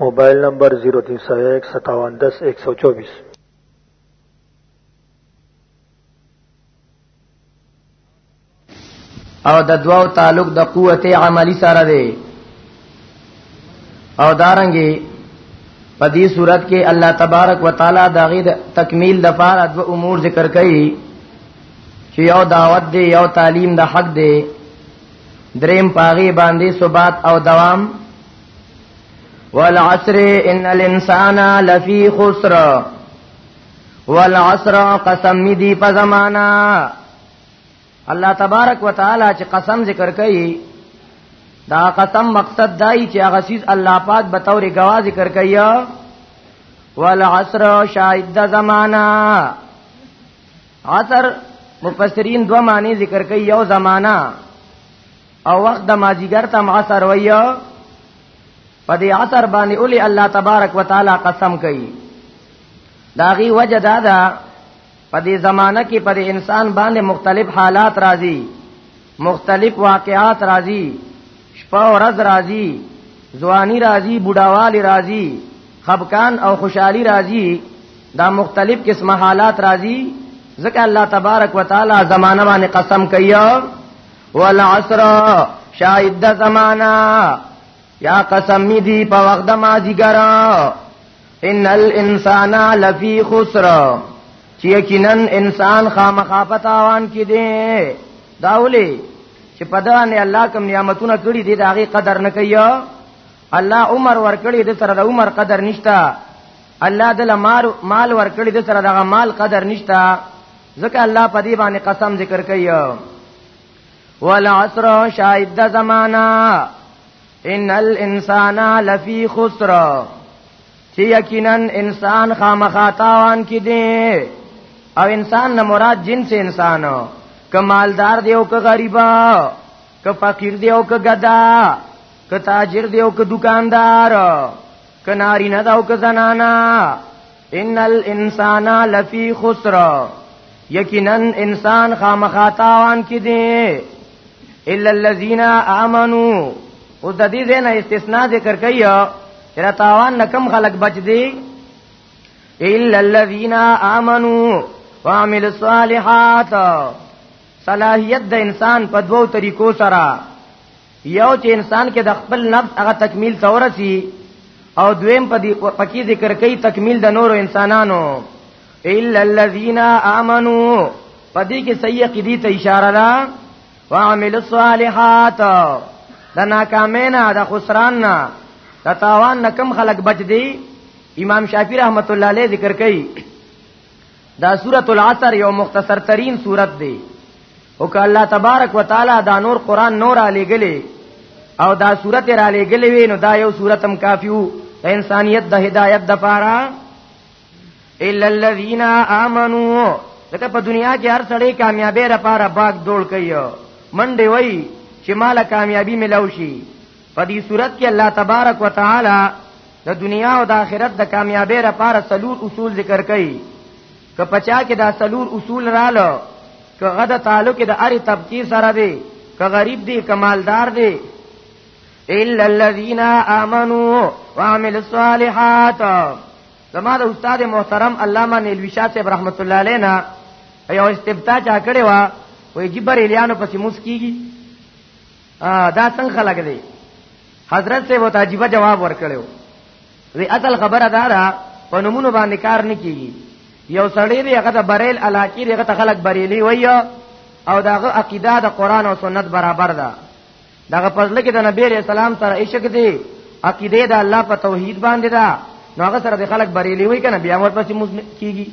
موبایل نمبر 03015710124 او د دواو تعلق د قوت عملی سره دی او دارنګي په دې صورت کې الله تبارک وتعالى د غید تکمیل د پاره د امور ذکر کړي چې یو دعوت دی یو تعلیم د حق دی دریم پاغي باندې ثبات او دوام والعصر ان الانسان لفی خسر والعصر قسم دی په زمانہ الله تبارک وتعالى چې قسم ذکر کوي دا قسم مقصد دای چې هغه سیز الله پاک به تور گواز ذکر کوي والعصر شاهد د زمانہ عصر مفسرین دو معنی ذکر کوي یو زمانہ او وخت د ماجیګر ته عصر ویا په دې عصر باندې اولی الله تبارک وتعالى قسم کوي داغي وجه دا ده په دې زمانہ کې پر انسان باندې مختلف حالات راځي مختلف واقعات راځي شپه او ورځ راځي ځواني راځي بډاوالي راځي خفقان او خوشحالي راځي دا مختلف قسمه حالات راځي ځکه الله تبارک وتعالى زمانہ باندې قسم کوي والعصر شاید د زمانہ یا قسم دی په وخت د مازیګر ان الانسان لفی خسر چې یقینا انسان خامخا پتاوان کې دی داولی چې په دغه نه الله کوم نعمتونه کړی دي دا غي قدر نه کوي الله عمر ور کړی د سره د عمر قدر نشتا الله د مال ور کړی د سره د مال قدر نشتا ځکه الله په دې باندې قسم ذکر کوي والعصر شاهد د زمانہ ان الانسان لفی خسر چې یقینا انسان خامخا تاوان کې دی او انسان نه مراد جنس انسان کمالدار دی او که غریبا که فقیر دی او که گدا که تاجر دی او که دکاندار که ناری نه دا او که زنانا ان الانسان لفی خسر یقینا انسان خامخاتاوان کې دي الا الذين امنوا او د دې نه استثناء ذکر کوي تر تاوان نه کم خلق بچ دي الا الذين امنوا وعملوا الصالحات صلاحیت د انسان په دوو طریقو سره یو چې انسان کې د خپل نفس هغه تکمیل تورسی او دویم په دې پکې ذکر کوي تکمیل د نورو انسانانو الا الذين امنوا پدې کې صحیح عقیدی ته اشاره ده وعمل الصالحات د ناکامینا د خسران نه د تاوان نه کم خلق بچ دی امام شافعی رحمت الله علیه ذکر کوي دا سورۃ العصر یو مختصر ترین سورۃ دی او که الله تبارک وتعالى دا نور قران نور علی گلی او دا صورت را لګلې وي نو دا یو صورتم کافی وو د انسانیت د هدایت د پاره الا الذين امنوا لکه په دنیا کې هر سړی کامیابی را پاره باغ دوړ کوي منډي وای چې مال کامیابی ملو شي په دې صورت کې الله تبارک وتعالى د دنیا او د آخرت د کامیابی را پاره سلور اصول ذکر کړي که پچا کې دا سلور اصول رالو که غد تعلق د اری طبقه سره دی که غریب دی که مالدار دی الا الذين امنوا وعملوا الصالحات زما د استاد محترم علامه نیلوی شاه صاحب رحمت الله علینا یو استبتا چا کړي وا وې جبر الیانو پسې موس کیږي دا څنګه خلک دی حضرت سے وہ تاجیبہ جواب ورکڑے ہو وی اصل خبره دا ده په نمونه باندې کار نه کیږي یو سړی دی هغه د بریل علاقی دی هغه ته خلک بریلی وای او داغه عقیده د قران او سنت برابر ده داغه پزله کې د نبی رسول سلام سره عشق دی عقیده د الله په توحید باندې ده نو هغه سره د خلک بریلی وای کنه بیا ورپسې موږ کیږي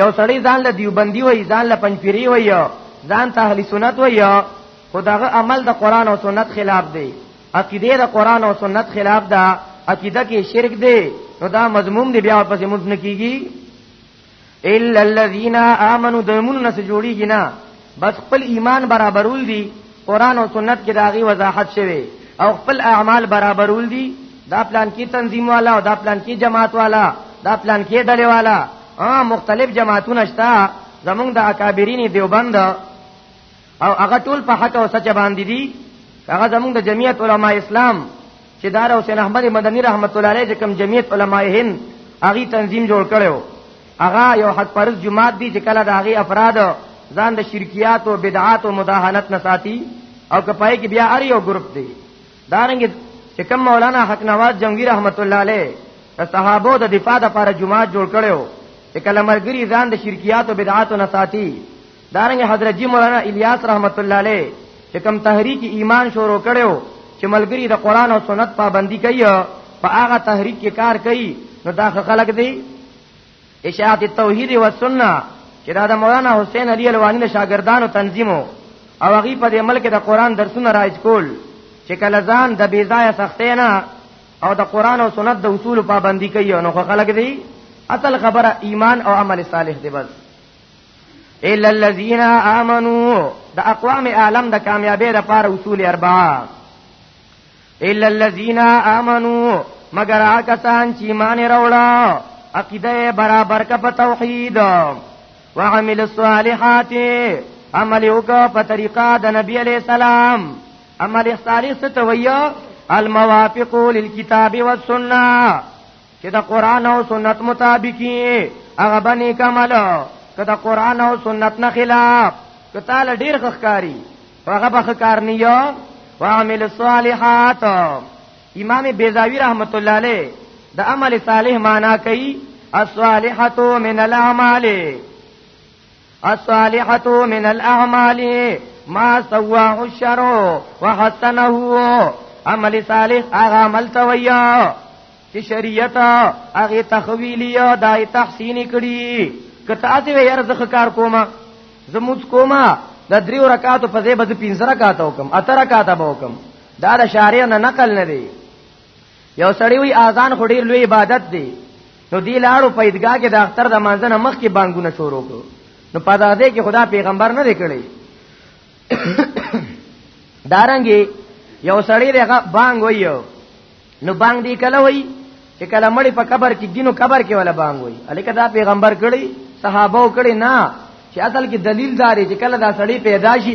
یو سړی ځان له دیوبندی وای ځان له پنځپيري وای ځان ته اهل سنت وای خداغه عمل د قران او سنت خلاف دی عقیده د قران او سنت خلاف ده عقیده کې شرک دی نو دا مضمون دی بیا پسې مونږ نه کیږي الا الذين امنوا دمون نه جوړیږي نه بس خپل ایمان برابرول دي قران او سنت کې داغي وضاحت شوی او خپل اعمال برابرول دي دا پلان کې تنظیم والا او دا پلان کې جماعت والا دا پلان کې ډلې والا ا مختلف جماعتونه شته زمونږ د اکابرین دیوبند او هغه ټول په حق او سچ باندې دي هغه زمونږ د جمعیت علما اسلام چې دار حسین احمد مدنی رحمت الله علیه کوم جمعیت علما هند هغه تنظیم جوړ کړو هغه یو حق پرز جماعت دی چې کله د هغه افراد ځان د شرکیات او بدعات او مداهنت نه ساتي او کپای کې بیا اړ یو ګروپ دی دارنګ چې کوم مولانا حق نواز جنگی رحمت الله علیه د صحابه د دفاع لپاره جماعت جوړ کړو چې کله مرګري ځان د شرکیات او بدعات نه ساتي دارنګ حضرت جی مولانا الیاس رحمت الله علیه چې کوم تحریک ایمان شروع کړو چې ملګری د قران او سنت پابندي کوي په هغه تحریک کې کار کوي نو دا خلک دی اشاعت توحید و سنت چې دا د مولانا حسین علی الوانی د شاګردانو تنظیمو او هغه په دې ملک د قران درسونه رایج کول چې کله ځان د بی ځای سختې نه او د قران او سنت د اصول پابندي کوي نو خلک دی اصل خبره ایمان او عمل صالح دی بس الا الذين امنوا د اقوام عالم د کامیابی لپاره اصول اربعه الا الذين امنوا مگر هغه سان چې ایمان راوړا عقیده برابر کا په توحید وعمل الصالحات عمل وکا په طریقه د نبی علی السلام عمل صالح ستویا الموافق للكتاب والسنه چې د قران او سنت مطابقي هغه بني کمل که د قران او سنت نه خلاف که تعالی ډیر خخکاری هغه به خکار نه یو وعمل الصالحات امام بیزاوی رحمت الله علیه د عمل صالح معنا کوي الصالحات من الاعمال الصالحه من الاعمال ما سوا الشر وحسنه عمل صالح هغه عمل ته ویا چې شریعت هغه تخویلی او دای تحسین کړي کته اته یې رزق کار کوما زموږ کوما د دریو رکعاتو په ځای به پنځه رکعات وکم اته رکعات به وکم دا د شارع نه نقل نه دی یو سړی وی اذان خو ډیر لوی عبادت دی نو دی لاړو په عیدګاه کې د اختر د مانځنه مخ کې بانګونه شروع کړو نو په دې کې خدا پیغمبر نه لیکلی دارنګي یو سړی دغه بانګ ویو نو بانګ دی کله وی چې کله مړی په قبر کې دینو قبر کې ولا بانګ وی الکه دا پیغمبر کړي صحابه کړي نه چې اصل کې دلیل داري چې کله دا سړی پیدا شي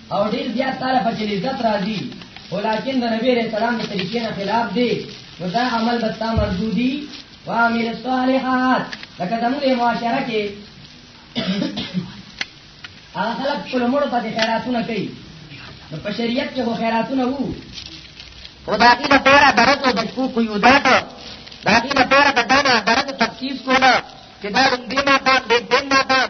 او ډیر زیات تعالی په چې عزت راځي ولیکن د نبی رسول سلام د طریقې نه خلاف دی نو دا عمل به تا مردودي وامل الصالحات لکه زموږ معاشره کې هغه خلک خپل مړو ته خیراتونه کوي نو په شریعت کې خو خیراتونه وو او د هغې لپاره د رد او د شکو قیودات د هغې لپاره د دا نه د رد تفصیص کوله چې دا لومدي ماښام د دین ماښام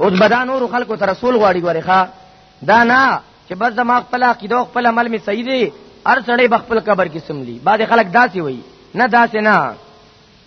اوس به دا نورو خلکو ته رسول غواړي ګورې ښه دا نه چې بس زما خپل عقیده او خپل عمل مې صحیح دی هر سړی به خپل قبر کې سملی بعد خلک داسې وایي نه داسې نه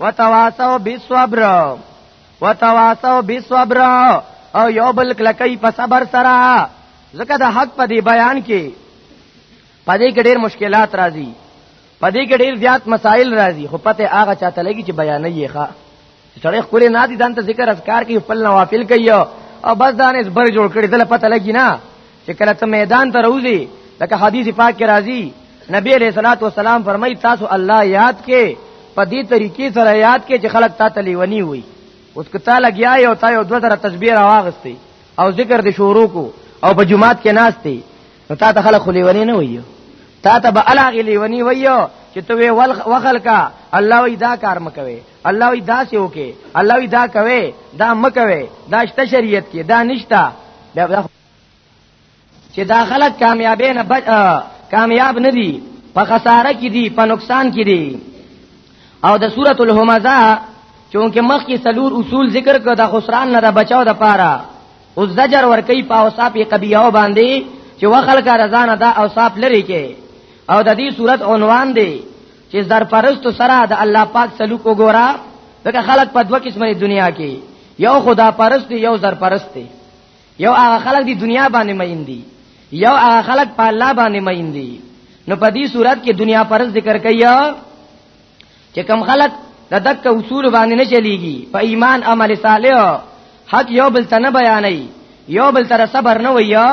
وتواصوا بالصبر وتواصوا بالصبر او یو بل کلکې په صبر سره ځکه د حق په دی بیان کې پدې کې ډېر مشکلات راځي پدې کې ډېر زیات مسائل راځي خو پته هغه چاته لګي چې بیان یې ښه سړی خپل نه دي دانته ذکر اذکار کوي خپل نوافل کوي او بس دانه زبر جوړ کړي دل پته لګي نه چې کله ته میدان ته روزي لکه حدیث پاک کې راځي نبی علیہ الصلوۃ والسلام فرمایي تاسو الله یاد کې په دې طریقې سره یاد کې چې خلک تا تلیونی وي اوس کته لګیا یو تا یو دوه سره تسبیح راوغستی او ذکر دې شروع کو او په جمعات کې ناشتي نو تا ته خلک خلیونی نه وي تا ته به الا غلیونی وي چې ته وی وخل کا الله وی دا کار مکوي الله وی دا سی وکي الله وی دا کوي دا مکوي دا شته شریعت کې دا نشتا بیا چې دا خلک کامیابې نه بچ کامیاب نه دي په خساره کې دي په نقصان کې دي او د سورۃ الهمزه چونکه مخ کې سلور اصول ذکر کړه د خسران نه د بچاو د پاره او زجر ور کوي په اوصاف قبیحه باندې چې وخلک رضا نه دا اوصاف لري کې او د دې صورت عنوان دی چې زرپرست سره د الله پاک سلوک وګورا دغه خلک په دوه قسمه دنیا کې یو خدا پرست یو زرپرست دی یو هغه خلک دی دنیا باندې مین دي یو هغه خلک په الله باندې مین دي نو په دې صورت کې دنیا پرز ذکر کوي چې کم خلک د دک اصول باندې نه چلیږي په ایمان عمل صالح حق یو بل ته نه بیانې یو بل تر صبر نه ویا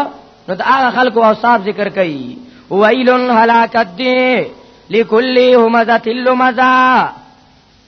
نو دا هغه خلکو او صاحب ذکر کوي ویل هلاکت دی لکل همزه تل مزه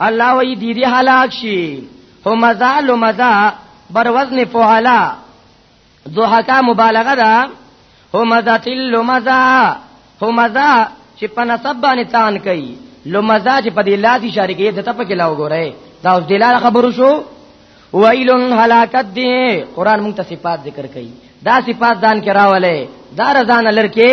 الله وی دی دی هلاک شي هو مزا لو مزا بر وزن فعلا ضحکا مبالغه ده هو مزا تل لو مزا هو مزا چې په نسب باندې تان کوي لو مزا چې په دې لادي شارکې د تپ کې لاو ګورې دا اوس دلاره خبرو شو ویلن هلاکت دی قران مونږ ته صفات ذکر کوي دا صفات ځان کې راولې دا رضان لړکې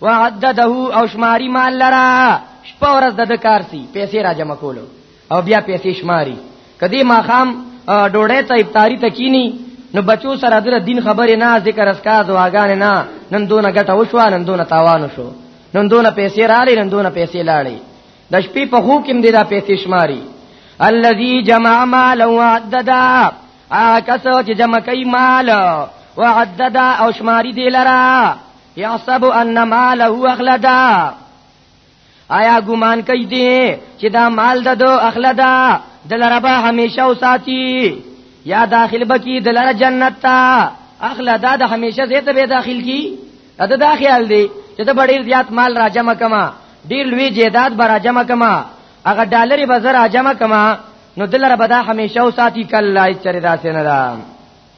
وعدده او شماری مال لرا شپه ورځ د کار سی پیسې را جمع کولو او بیا پیسې شماری کدی ما خام ډوړې ته افطاری تکینی نو بچو سره در دین خبرې نه ذکر اسکا دواګان نه نن دونه ګټه وشو نن دونه تاوان وشو نن دونه پیسې راړي نن دونه پیسې لاړي د شپې په خو کې دې دا پیسې شماري الذي جمع مال وعددا آکسو چې جمع کوي مال وعددا او شماري دی لرا یحسب ان ماله اخلدا آیا ګمان کوي دي چې دا مال د دو اخلدا دلربا همیشه او ساتي یا داخل بکی دلر جنت تا اخلدا د همیشه زیته به داخل کی دا دا خیال دی چې دا ډیر زیات مال را جمع کما ډیر لوی جیداد به را جمع کما هغه ډالری به زر را جمع کما نو دلر به دا همیشه او ساتي کله چې ردا سينه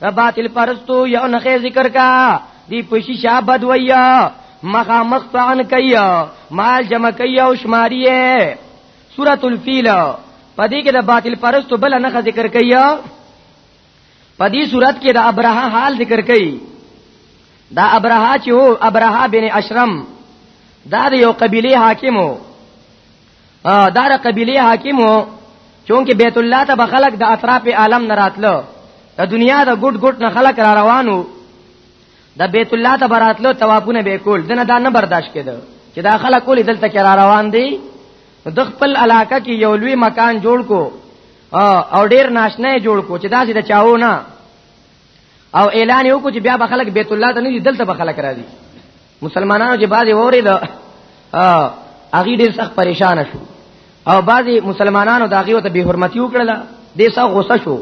دا باطل پرستو یو نخې ذکر کا دی پشی شا بد ویا مخا مخ فعن کیا مال جمع کیا او شماریه سورۃ الفیل پدې کې د باطل پرستو بل نه ذکر کیا پدې سورۃ کې د ابراه حال ذکر کای دا ابراه چې هو ابراه بن اشرم دا د یو قبيله حاکمو دار قبیله حاکم وو چونکه بیت الله ته به خلق د اطراف عالم نه راتلو د دنیا د ګډ ګډ نه خلق را روانو د بیت الله ته براتلو توافونه به کول دنه دا نه برداشت کېده چې دا خلک کولې دلته کې را روان دي د خپل علاقه کې یو لوی مکان جوړ کو او ډیر ناشنه جوړ کو چې دا چې د چاو نه او اعلان یو کو چې بیا به خلک بیت الله ته نه دي دلته به خلک راځي مسلمانانو چې بعضی ووري دا اغي ډیر سخت پریشان شو او بعضی مسلمانانو دا غیو ته به حرمتي وکړه دې سخت غوسه شو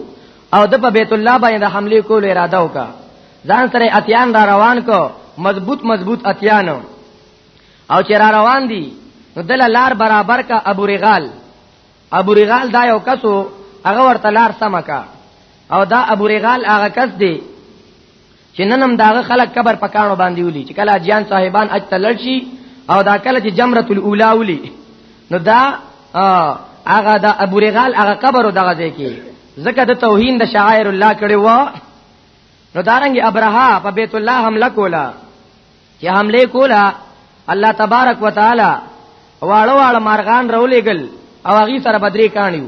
او د په بیت الله باندې حمله کول اراده وکړه ځان سره اتیان را روان کو مضبوط مضبوط اتیان او چې را روان دي نو دل لار برابر کا ابو رغال ابو رغال دا یو کسو هغه ورته لار سمکا او دا ابو رغال هغه کس دی چې ننم داغه خلک قبر پکانو باندې ولي چې کله اجیان صاحبان اج تلل شي او دا کله چې جمره الاولا ولي نو دا هغه دا ابو رغال هغه قبر دغه ځای کې زکه د توهین د شاعر الله کړي و نو دارنګ ابرها په بیت الله حمله کولا چې حمله کوله الله تبارک وتعالى واړه واړه مارغان رولېګل او هغه سره بدرې کانیو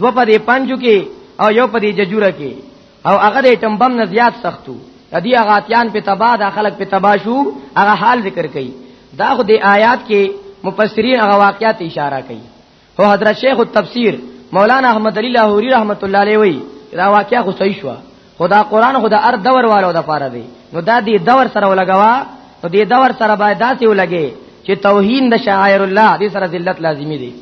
دو په دې پنجو کې او یو په دې ججوره کې او هغه دې ټمبم نه زیات سختو ادي هغه اتیان په تبا د خلک په تبا شو هغه حال ذکر کړي دا خو دې آیات کې مفسرین هغه واقعیت اشاره کوي او حضرت شیخ التفسیر مولانا احمد علی لاهوری رحمت الله علیه وی دا واقعیا خو صحیح شو خدا قران خدا ار دور والو د پاره دی نو دا دی دور سره ولګوا نو دی دور سره باید داسې ولګي چې توهین د شاعر الله دې سره ذلت لازمی دی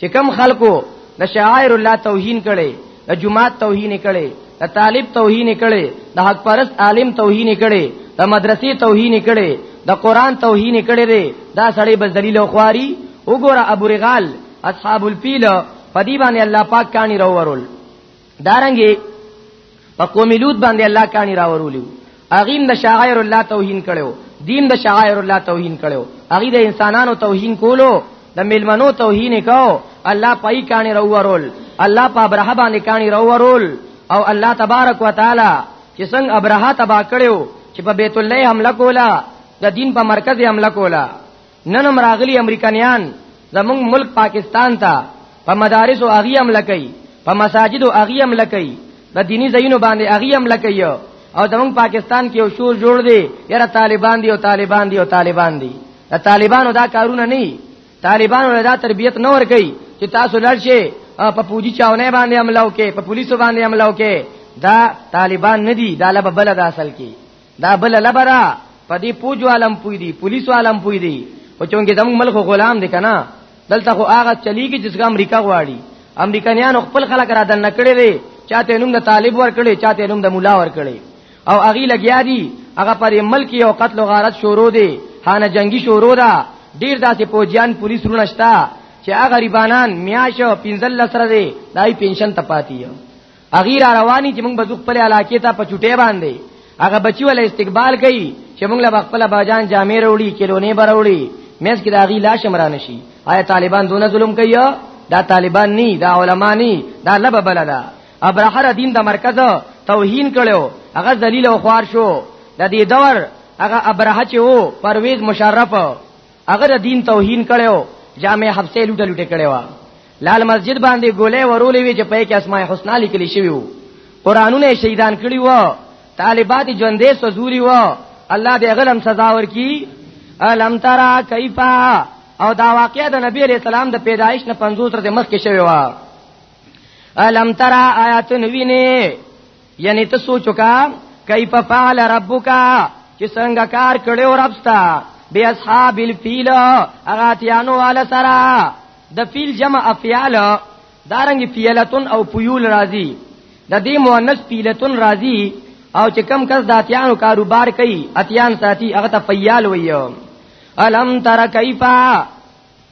چې کم خلکو د شاعر الله توهین کړي د جماعت توهین کړي د طالب توهین کړي د حق پرست عالم توهین کړي د مدرسې توهین کړي د قران توهین کړي دی دا سړی بس ذلیل او خواري وګوره ابو رغال اصحاب الفیل په دی باندې الله پاک کانی راورول دارنګي په قوم لوط باندې الله کانی راورول اغیم د شاعر الله توهین کړو دین د شاعر الله توهین کړو اغي د انسانانو توهین کولو د ملمنو توهین کو الله پای کانی رورول الله په ابراه باندې کانی رورول او الله تبارک وتعالى چې څنګه ابراه تبا کړو چې په بیت الله حمله کولا د دین په مرکز حمله کولا نن هم راغلي امریکایان زمونږ ملک پاکستان ته په مدارس او اغي عمل کوي په مساجد او اغي عمل کوي د دینی زینو باندې اغي عمل کوي او زمونږ پاکستان کې یو شور جوړ دی یره طالبان دی او طالبان دی او طالبان دی د طالبانو دا کارونه نه طالبانو دا تربیت نه ور کوي چې تاسو لړ شي په پوجي چاونه باندې عملو کې په پولیسو باندې عملو کې دا طالبان نه دي دا لبه بل د اصل کې دا بل لبرا په دې پوجو عالم پوی دی پولیسو عالم پوی دی او چونګې زموږ ملک غلام دی کنه دلته خو هغه چلیږي چې څنګه امریکا غواړي امریکایانو خپل خلک را دن نکړي دي چاته نوم د طالب ور کړي چاته نوم د مولا ور کړي او اغي لګیا دي هغه پر ملک یو قتل غارت شروع دي هانه جنگي شروع ده ډیر داسې پوجیان پولیس رونه شتا چې هغه غریبانان میاشه 15 لسره دي دای پنشن تپاتیو اغیر رواني چې موږ بزوخ په علاقې ته په چټه باندې هغه بچي ول استقبال کوي چې موږ له خپل باجان جامې وروړي کلونې بروړي مېز کې دا غي لاش مرانه شي آیا طالبان دونه ظلم کوي دا طالبان ني دا علما ني دا لب بلدا ابرحر دین د مرکز توهین کړو هغه ذلیل او خوار شو د دې دور هغه ابرحه چې وو پرویز مشرف هغه د دین توهین کړو جامع حبسه لوټه لوټه کړو لال مسجد باندې ګولې ورولې وی چې په کې اسماء الحسنا لیکل شوی وو قرانونه شهیدان کړی وو طالبات ژوندې سزوري وو الله دې غلم سزا ورکی الم ترى كيف او دا واقعه د نبی علیہ السلام د پیدایش نه 50 تر مخکې شوی و الم ترى آیات نوینه یعنی ته سوچ وکا کیف فعل ربک چې څنګه کار کړو ربستا بی اصحاب الفیل اغاتیانو والا سرا د فیل جمع افیال دارنګ فیلتن او فیول راضی د دې مؤنث فیلتن راضی او چې کم کس د اتیانو کاروبار کوي اتیان ساتي هغه ته فیال ویو الم تر کیفا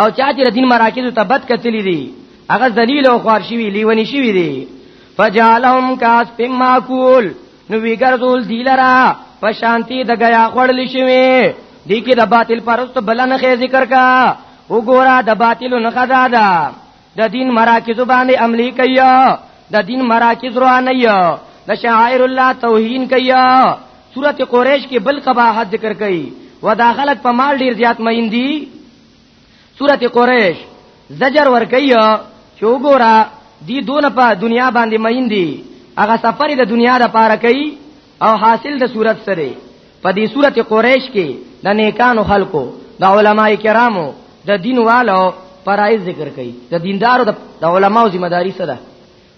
او چا چې دین مراکز ته بد کتلی دي هغه ذلیل او خوار شوی لیونی شوی دي فجعلهم کاس بماکول نو وی ګرځول دی لرا په شانتی د غیا خړل شوی دی کې د باطل پرست بلنه ذکر کا وګورا د باطل نه خدا ده د دین مراکز باندې عملی کوي د دین مراکز روانه یو د شعائر الله توهین کوي سورته قریش کې بل قباحت ذکر کوي وداخلت په مال ډیر زیات مین دي سورته قریش زجر ور کوي چې وګوره دی دون په دنیا باندې مین دي هغه سفر د دنیا د پاره کوي او حاصل د صورت سره په دې صورت قریش کې د نیکانو خلکو د علماي کرامو د دین والو فرایض ذکر کړي د دیندارو د علماو ذمہ داری سره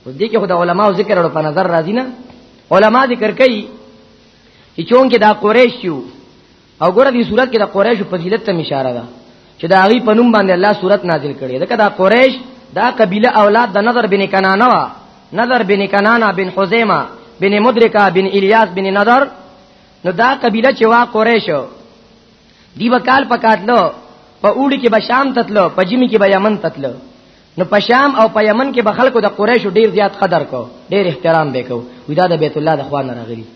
اوس دې کې خدای علماو ذکر ورو په نظر راځي نه علما ذکر کړي چې چونګې دا قریش یو او ګوره دې صورت کې د قریش فضیلت ته اشاره ده چې دا غي په نوم باندې الله صورت نازل کړي دا کدا قریش دا قبيله اولاد د نظر بن کنانه وا نظر بن کنانه بن حزیمه بن مدرکه بن الیاس بن نظر نو دا قبيله چې وا قریش دی وکال پکاتلو په اوړي کې به شام تتلو په جمی کې به یمن تتلو نو په شام او په یمن کې به خلکو د قریش ډیر زیات قدر کو ډیر احترام وکاو ودا د بیت الله د خوانه راغلی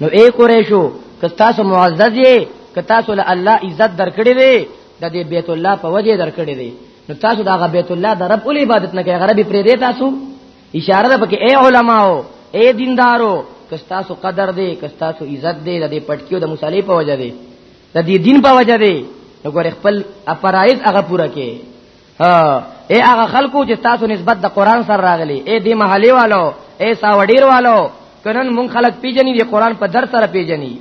نو اے قریشو که تاسو معزز یې که تاسو له الله عزت درکړې وي د دې بیت الله په وجه درکړې دي نو تاسو دا بیت الله د رب الی عبادت نه کوي غرب پرې دی تاسو اشاره ده پکې اے علماو اے دیندارو که تاسو قدر دی که تاسو عزت دی د دې پټکیو د مصالې په وجه دی د دې دین په وجه دی نو ګور خپل اپرایز هغه پورا کې اے هغه خلکو چې تاسو نسبت د قران سره راغلي اے دی محلي والو اے ساوډیر والو کنن مون خلک پیجنې دی قران په در سره پیجنې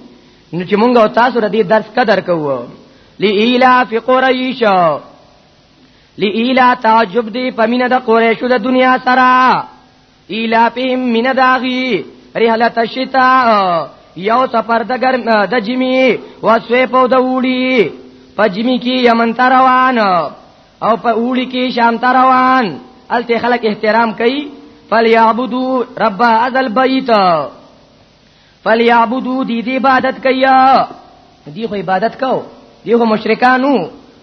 نو چې مونږ او تاسو ردی درس قدر کوو لئیلا فی قریش لئیلا تعجب دی پمینه د قریشو د دنیا سره ایلافهم من داغی رحلت الشتاء یو سفر د ګرم د جمی وسوی په د وړي په جمی کې یمن ته روان او په وړي کې شام ته روان الته خلک احترام کوي فلیعبدو رب ازل بیت فلیعبدو دی دی عبادت کیا دی خو عبادت کو دی خو مشرکانو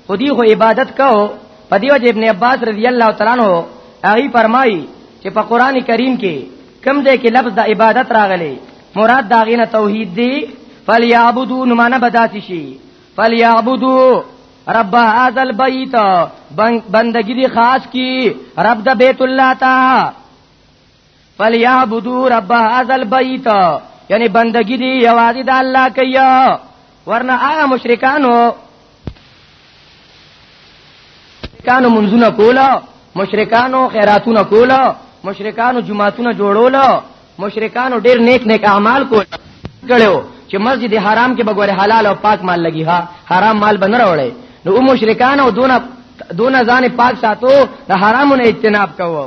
خو دی خو عبادت کو په دیو چې ابن عباس رضی الله تعالی عنہ هغه فرمایي چې په قران کریم کې کم دې کې لفظ د عبادت راغلی مراد دا غینه توحید دی فلیعبدو نو معنا بداسي شي فلیعبدو رب هذا البيت بندگی دی خاص کی رب د بیت الله تا فلیعبدوا رب هذا البیت یعنی بندگی دی یوازې د الله کوي ورنه هغه مشرکانو مشرکانو منځونه کولا مشرکانو خیراتونه کولا مشرکانو جمعهتونه جوړولا مشرکانو ډیر نیک نیک اعمال کول کړو چې مسجد حرام کې بګوره حلال او پاک مال لګي ها حرام مال بنر وړي نو مشرکانو دونه دونه ځان پاک ساتو د حرامونو اجتناب کوو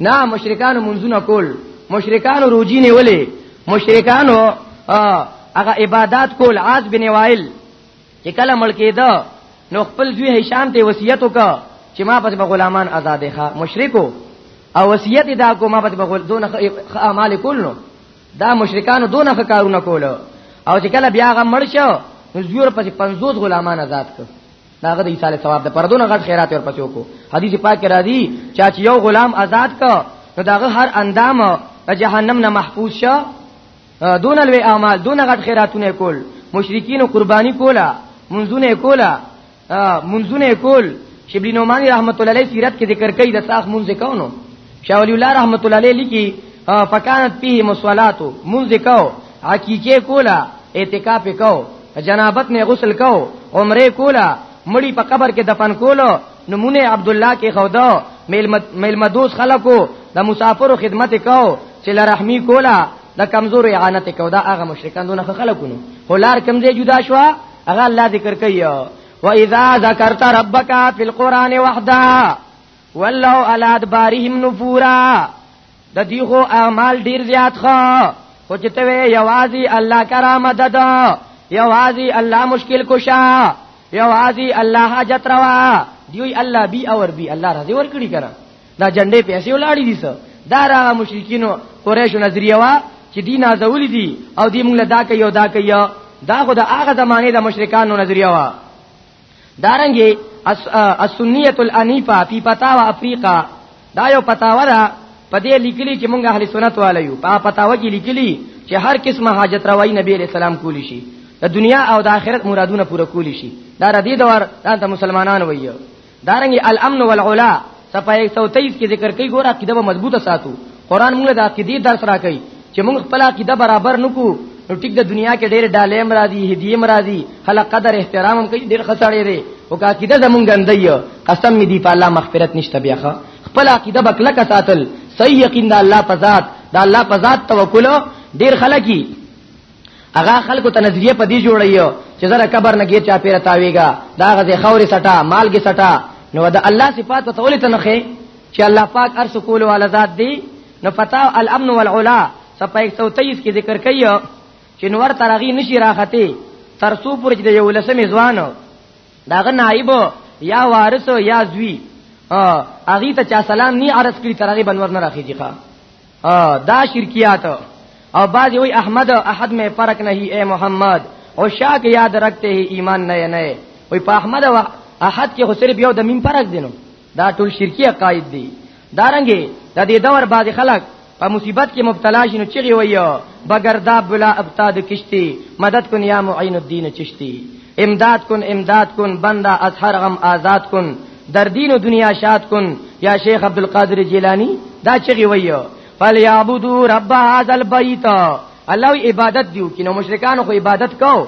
نه مشرکان منځونه کول مشرکان روجی نه ولې مشرکان هغه عبادت کول عاص بن وائل چې کله مړ کېده نو خپل زوی هشام ته وصیت وکړ چې ما پس به غلامان آزادې ښا مشرکو او وصیت دا کو ما پس به غول دون اعمال کول نو دا مشرکان دون کارونه کول او چې کله بیا غ مړ شو نو زوی پس 50 غلامان آزاد کړ داغه د ایصال ثواب د پردونه غټ خیرات ورپسې وکړو حدیث پاک کې راځي چې یو غلام آزاد کا نو داغه هر اندام جهنم نه محفوظ شه دون لوی اعمال دون غټ خیراتونه کول مشرکین قربانی کولا منځونه کولا منځونه کول شبلی نعمانی رحمت الله علیه سیرت کې ذکر کوي د ساخ منځ کونو شاه ولی الله رحمت الله علیه لیکي فکانت فيه مصلاتو منځ کو عقیقه کولا اعتکاف کو جنابت نه غسل کو عمره کولا مړی په قبر کې دفن کولو نمونه عبد الله کې خودا ملمدوس خلکو د مسافرو خدمت کو چې لرحمی کولا د کمزور اعانت کو دا هغه مشرکان دونه خلکو نو هولار کمزې جدا شو هغه الله ذکر کوي واذا ذکرت ربک فی القران وحده ولو علی ادبارهم نفورا د دې خو اعمال ډیر زیات خو خو چې ته یوازي الله کرامت ده یوازي الله مشکل کوشا یوازي الله حاجت روا دیوی الله بی اور بی الله راضي ور کړی کرا دا جنډې پیسې ولاړې دي سر دا را مشرکینو قریشو نظریه وا چې دی نازولی دي او دی موږ له دا کوي او دا کوي دا خو د هغه زمانه د مشرکانو نظریه وا دارنګي السنیه الانیفه فی فتاوا افریقا دا یو فتاوا ده په دې لیکلي چې مونږ اهل سنت والے یو په فتاوا کې لیکلي چې هر قسمه حاجت روايي نبی علیہ السلام کولی شي د دنیا او د آخرت مرادونه پوره کولی شي دا ردی دور دا ته مسلمانان وایي دارنګي الامن والعلا صفه 123 کې ذکر کوي ګور عقیده به مضبوطه ساتو قران موږ د عقیدې درس راکړي چې موږ خپل عقیده برابر نکو نو ټیک د دنیا کې ډېر ډالې مرادي هدیه مرادي خلک قدر احترام هم کوي ډېر خسړې دي او کا عقیده زمونږ ګندې قسم می دی په الله مغفرت نشته بیا ښه خپل عقیده بکله کا ساتل صحیح یقین د الله په ذات د الله په ذات توکل ډېر خلک هغه خلکو ته نظریه په دې جوړیو چې زره قبر نه کې چا پیره تاویګا دا غزه خوري سټا مالګي سټا نو دا الله صفات په تولې تنخه چې الله پاک ارس کول والا ذات دی نو فتا الامن والعلا صفه 123 کې ذکر کایو چې نور ترغی نشي راخته تر سو پر چې یو لسمې ځوانو داغه نائب یا وارث یا زوی اغه ته چا سلام نی عرض کړی ترغه بنور نه راخیږي ښا دا شرکیات او بعضی وی احمد احد میں فرق نہیں اے محمد او شاہ کے یاد رکھتے ہی ایمان نئے نئے وی په احمد او احد کې خو صرف یو د میم فرق دینو دا ټول شرکی عقاید دي دارنګي د دې دور بعض خلک په مصیبت کې مبتلا شینو چغي وایو بغیر دا بلا ابتاد کشتی مدد کن یا معین الدین چشتی امداد کن امداد کن بندا اظهر غم آزاد کن در دین و دنیا شاد کن یا شیخ عبدالقادر جیلانی دا چغی ویو فلیعبدو رب هذا البیت الله عبادت دیو کینو مشرکان خو عبادت کو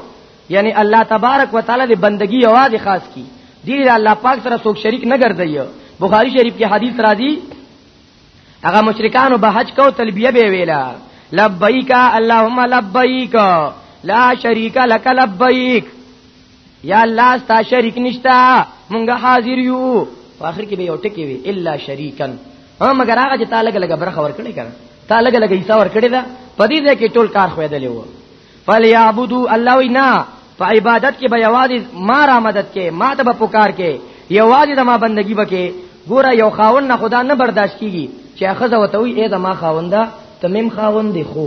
یعنی الله تبارک وتعالى دی بندگی आवाज خاص کی دی الله پاک سره څوک شریک نه ګرځي بخاری شریف کې حدیث راځي هغه مشرکان به حج کو تلبیه به ویلا لبیک اللهم لبیک لا شریک لک لبیک یا الله ستا شریک نشتا مونږه حاضر یو په اخر کې به یو ټکی وي الا شریکن ها مگر هغه چې تعالی لګ برخه ور کړی کړه تعالی لګ عیسی ور کړی دا په دې ځای کې ټول کار خوې دلی وو فلیعبدو الله وینا په عبادت کې به یوازې ما را مدد کې ما ته به پکار کې یوازې د ما بندگی وکې ګوره یو خاون نه خدا نه برداشت کیږي چې اخذ وته وي اې د ما خاوندا تمیم خاون دی خو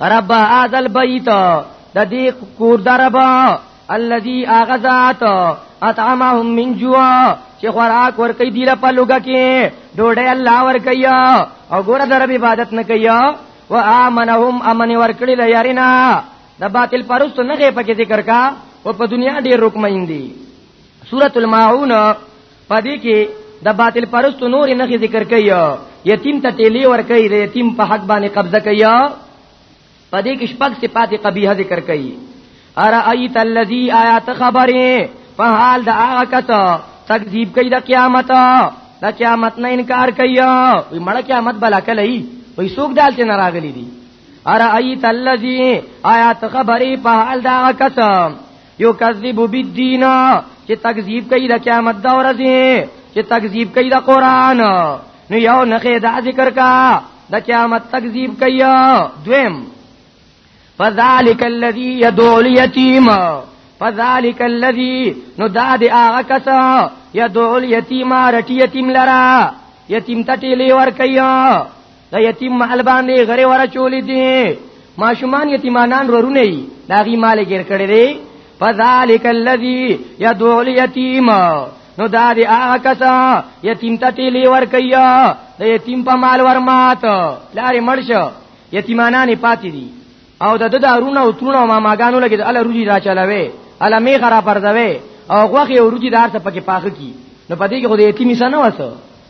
رب هذا البيت د دې کور دربا الذي اغذات اطعمهم من جوع چې خوراک ور کوي دی له پلوګه کې ډوډۍ الله ور کوي او ګوره د رب عبادت نه کوي او امنهم امن ور کړی د یارینا د باطل پرست نه غي پکې ذکر کا او په دنیا ډیر رکمین دي سورۃ الماعون پدې کې د باطل پرستو نور نه ذکر کوي یتیم ته ټیلی ور کوي د یتیم په حق باندې قبضه کوي پدې کې شپږ صفات قبیحه ذکر کوي ارایت الذی آیات خبره په حال د هغه کته تکذیب کوي د قیامت د قیامت نه انکار کوي وي مړ قیامت بلا کلی وي سوق دالته نه راغلي دي ارایت الذی آیات خبره په حال د هغه کته یو کذب بالدین چې تکذیب کوي د قیامت د ورځې چې تکذیب کوي د قران نو یو نخې دا ذکر کا د قیامت تکذیب کوي دویم فذالک الذی یدعو الیتیم فذالک الذی نو دا دی هغه کس یدعو الیتیم رټی یتیم لرا یتیم تټی لور کوي دا یتیم محل باندې غره ورا چولې دي ماشومان یتیمانان ورونه یي دا غي مال ګر کړي دي فذلک الذی یدعو الیتیم نو دا دی هغه کسا یتیم ته تیلی ور کیا د یتیم په مال ور مات لارې مرش یتیمانان پاتې دي او د د ارونه او ترونه او ماماګانو لګي د الله روزي را چلاوي الله می خراب پردوي او غوخه او روزي دار ته پکې پاخه کی نو پدې کې خو د یتیمی سره نه وسه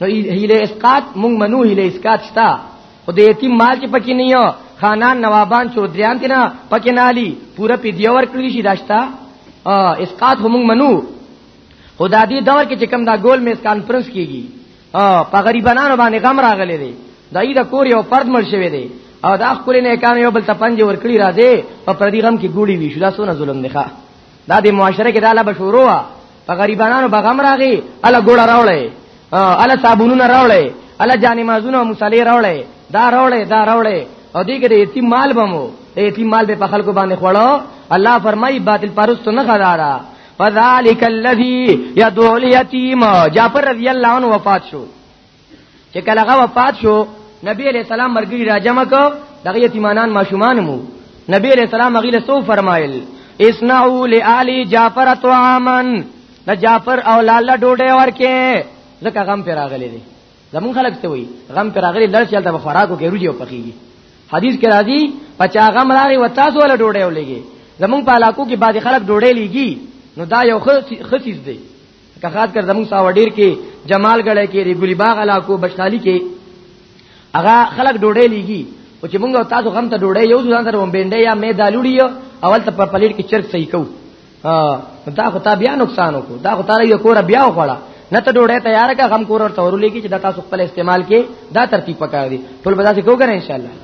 نو هیله اسقات مونږ منو هیله اسقات شتا خو د یتیم مال چې پکې نه یو خانان نوابان چودریان تینا پکې نالی پورا پی دی ور کړی شي داشتا اسقات هم مونږ منو خدا دې دور کې چې کم دا ګول میز کانفرنس کیږي په غریبانو باندې غم راغلی دی دا یی د کور یو فرد مړ شوی دی او دا خپل نه کانو یو بل ته پنځه ور کړی راځي په پردي غم کې ګوړي وی شو دا سونه ظلم دی ښا دا د معاشره کې دا لا بشورو وا په غریبانو بغم راغي الا ګوړه راولې الا صابونونه راولې الا جانې مازونه مصالې راولې دا راولې دا راولې او دې کې د یتیم مال بمو د یتیم مال به په خلکو باندې خوړو الله فرمایي باطل پرستو نه خدارا فذلک الذی یدعو الیتیم جعفر رضی الله عنه وفات شو چې کله هغه وفات شو نبی علیہ السلام مرګی را جمع کو دغه یتیمانان ماشومان مو نبی علیہ السلام هغه له سو فرمایل اسنعوا لآل جعفر طعاما د جعفر او لاله ډوډۍ ورکه ځکه غم پر راغلی دی زمون خلک څه وایي غم پر راغلی لړ چلته خوراکو کې روجي او پخېږي حدیث کې راځي پچا غم راغی و تاسو ول ډوډۍ ولېږي زمون په علاقو کې بعضی خلک ډوډۍ لېږي نو دا یو خصیص دی که خاص کر زموږ ساو ډیر کې جمال غړې کې ریګولی باغ علاقو بشخالی کې هغه خلک ډوډۍ لیږي او چې موږ تاسو غم ته ډوډۍ یو ځان سره ومبینډه یا مې دالوړي اول ته په پلیټ کې چرګ صحیح کو دا خو تا بیا نقصان وکړو دا خو تا یو کور بیا وخړه نه ته ډوډۍ تیار کا غم کور ورته ورولې کې چې دا تاسو خپل استعمال کې دا ترتیب پکار دي ټول به تاسو کو کنه ان شاء الله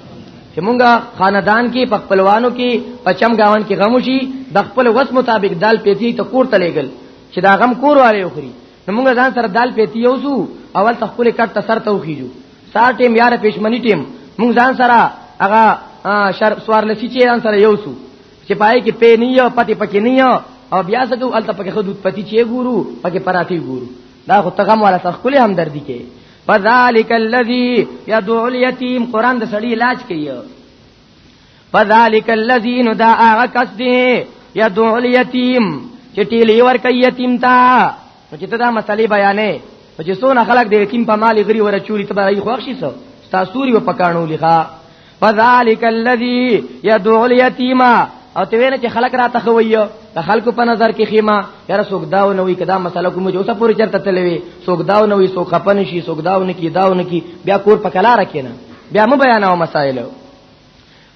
چې مونږه خاندان کې په خپلوانو کې پچم گاون کې غموشي د خپل وس مطابق دال پیتی ته کور ته لېګل چې دا غم کور والے وخوري نو موږ ځان سره دال پیتی یو سو اول تخپل کټ ته سر ته وخیجو سار ټیم یار پېشمنی ټیم موږ ځان سره هغه شر سوار لسی چې ځان سره یو سو چې پای کې پې نه یو پتی پکې نه یو او بیا څه کو الته پکې خود پتی چې ګورو پکې پراتی ګورو دا خو تغم والا تخپل هم دردی کې فذلک الذی یدعو الیتیم قران د سړی علاج کوي فذلک الذین دا هغه کس دی یدعو الیتیم چې ټیلی ور کوي یتیم تا نو چې دا مسلې بیانې نو چې څونه خلک د یتیم په مال غری ور چوری ته به خوښ شي سو تاسوري په کانو لخوا فذلک الذی یدعو الیتیم او ته وینې چې خلک را تخویو د خلکو په نظر کې خیمه یاره څوک داو نه وي کدا مسله کوم جو څه پوری چرته تلوي څوک داو نه وي څوک خپن شي څوک داو نه کی داو نه کی بیا کور په کلا رکینه بیا مو بیانو مسائلو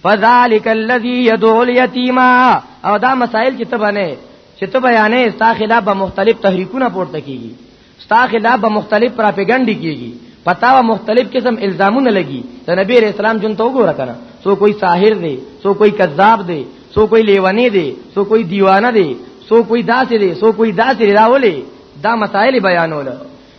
فذالک الذی یدعو الیتیم او دا مسائل چې ته باندې چې ته بیانې ستا خلاف به مختلف تحریکونه پورته کیږي ستا خلاف به مختلف پراپګاندا کیږي پتا و مختلف قسم الزامونه لګي د نبی رسول الله جون ته وګوره کنه سو کوئی ساحر دی سو کوئی کذاب دی سو کوئی لیونی دی سو کوئی دیوانه دی سو کوئی داسې دی سو کوئی داسې راولي دا مسائل بیانول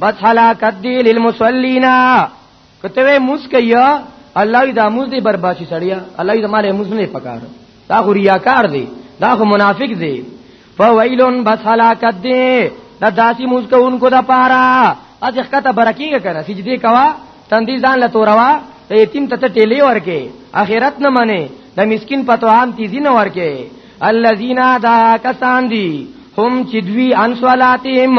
بس هلاکت دی للمصلینا کته وې موس کیا الله دې موس دې برباشي سړیا الله دې مال موس نه پکار دا خو ریاکار دی دا خو منافق دی فویلون بس هلاکت دی دا داسی موس کوونکو د پاره از ښکته برکیږي کنه سجدي کوا تندې ځان له توروا ته یتیم ته ټیلې ورکه اخرت نه منې د مسكين په توام تیزی نه ورکه الذين دا کسان دي هم چې دوی ان صلاتهم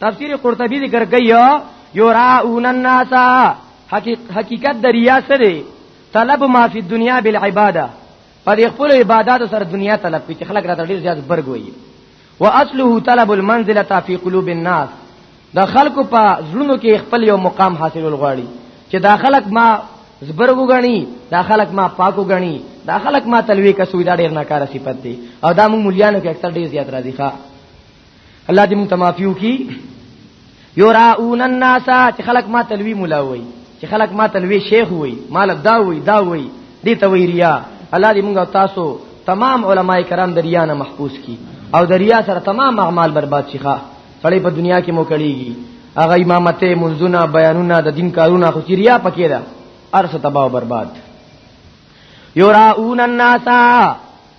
تفسیر قرطبی ذکر کوي یراؤن الناس حقیقت د ریا سره طلب ما فی الدنیا بالعباده په دې خپل عبادت سره دنیا طلب کوي چې خلک راته ډیر زیات برګ وایي واصله طلب المنزله فی قلوب الناس د خلکو په زړونو کې خپل یو مقام حاصلول غواړي چې دا خلک ما زبرګو غني دا خلک ما پاکو غني دا خلک ما تلوي کسوي دا ډیر ناکاره صفت دي او دا موږ مليانو کې اکثر ډیر زیات راځي ښا الله دې مونږ ته معافي وکړي یراؤن الناس چې خلک ما تلوي مولا وای چې خلک ما تلوي شیخ وای مال دا وای دا وای دې ته وی ریا الله دې مونږ تاسو تمام علما کرام دریا نه محفوظ کی او دریا سره تمام اعمال برباد شي ښا سړی په دنیا کې مو کړيږي هغه امامت منځونه بیانونه د دین کارونه خو چیریا پکې ده ارس تباہ و برباد یراؤن الناس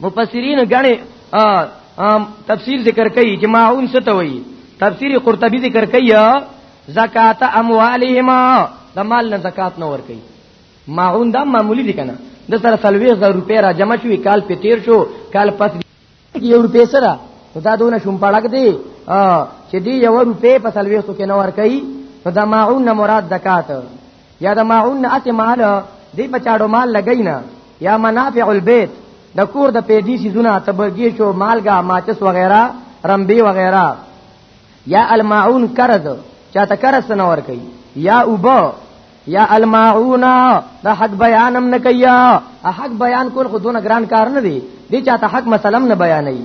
مفسرین غني تفسیر ذکر کوي چې ماعون څه ته وایي تفسیر قرطبي ذکر کوي زکات اموالهما د مال نه زکات نه ور کوي ماعون دا معمولی دي کنه د سره سلوي زر روپې را جمع شوې کال په تیر شو کال پس یو روپې سره دا دونه شوم پړک دی چې دی یو روپې په سلوي کې نه ور کوي نو دا ماعون نه مراد زکات یا د ماعون نه اسه مال دی په چاړو مال لګی نه یا منافع البیت د کور د پیدي سيزونه تبرګي شو مالګه ماچس وغیرہ رمبي وغیرہ یا الماعون قرض چاته قرض نه ور کوي یا اوبو یا الماعون د حق بیانم نه کوي حق بیان کول خو دونه ګران کار نه دی دی چاته حق مسلم نه بیانوي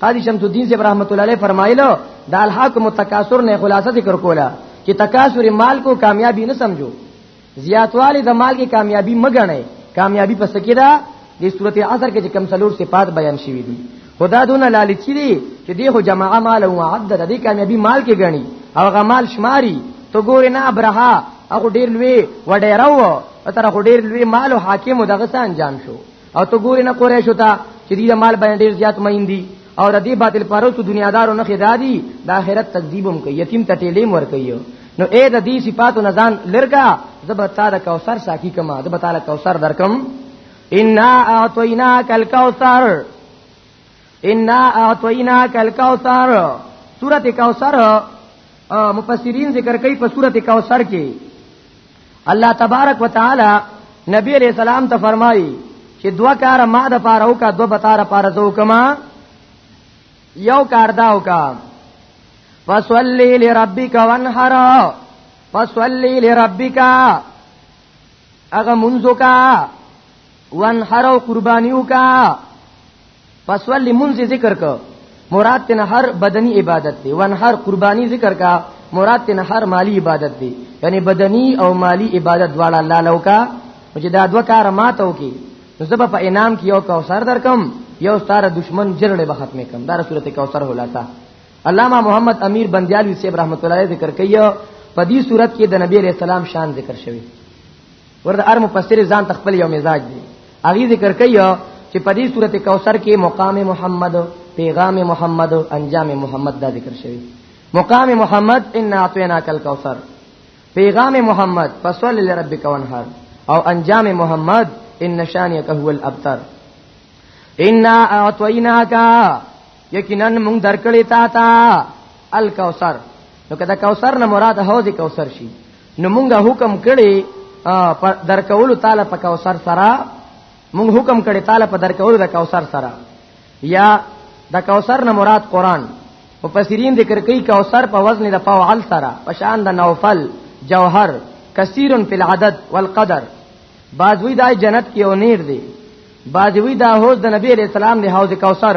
قاضی شمس الدین صاحب رحمت الله علیه فرمایلو د الحاق متکاثر نه خلاصه ذکر کولا چې تکاثر مال کو کامیابی نه سمجھو زیاتوالی د مال کې کامیابی مګنه کامیابی پس کې دا د صورت عصر کې کم سلور صفات بیان شوی دي خدا دونه لالچی دي چې دیخو جماعه مال او عدد د کامیابی مال کې غني او غمال شماري تو ګور نه ابرها هغه ډیر لوی وډیرو تر هغه ډیر لوی مال او حاکم دغه سان جام شو او ته ګورې نه قریش ته چې دې مال باندې ډیر زیات مین دي او د دې باطل پروت دنیادارو نه خدا دي د آخرت تکذیب هم کوي یتیم ته ټیلې مور کوي نو اے د دې صفاتو نزان لرګه زبتا د کوثر ساقي کما زبتا د کوثر درکم ان اعطینا کل کوثر ان اعطینا کل کوثر سورته کوثر مفسرین ذکر کوي په سورته کوثر کې الله تبارک وتعالى نبی علیہ السلام ته فرمایي چې دوا کار ما د پاره او کا دو بتار پاره زو کما یو کار دا او کا فصلی لربک وانحر فصلی لربک اغه منځو کا وانحر قربانیو کا پس ولی منځ ذکر کو مراد تن هر بدنی عبادت دی ون هر قربانی ذکر کا مراد تن هر مالی عبادت دی یعنی بدنی او مالی عبادت دواړه الله لو کا چې دا دوه کار ماته وکي نو زب په انعام کې یو کوثر درکم یو ستاره دشمن جرړې به ختمې کم دا صورت کوثر هلاتا علامہ محمد امیر بندیالوی صاحب رحمت الله ذکر کوي په دې صورت کې د نبی رسول الله شان ذکر شوی ورته هر مفسر ځان تخپل یو مزاج دی اغي ذکر کوي چې په دې سورته کوثر کې مقام محمد پیغام محمد انجام محمد دا ذکر شوی مقام محمد ان اعطینا کل کوثر پیغام محمد فصل لربک وانحر او انجام محمد ان شانیک هو الابتر ان اعطینا کا یقینا مونږ درکړی تا تا الکوثر نو کدا کوثر نه مراد حوض کوثر شي نو مونږه حکم کړي درکول تعالی په کوثر سره مونږ حکم کړي تعالی په درکول د کوثر سره یا د کوثر نه مراد قران او پسیرین ذکر کوي کوثر په وزن د فاعل سره په شان د نوفل جوهر کثیر فی العدد والقدر بازوی دا جنت کې او نیر دی بازوی دا حوض د نبی علیہ السلام دی حوض کوثر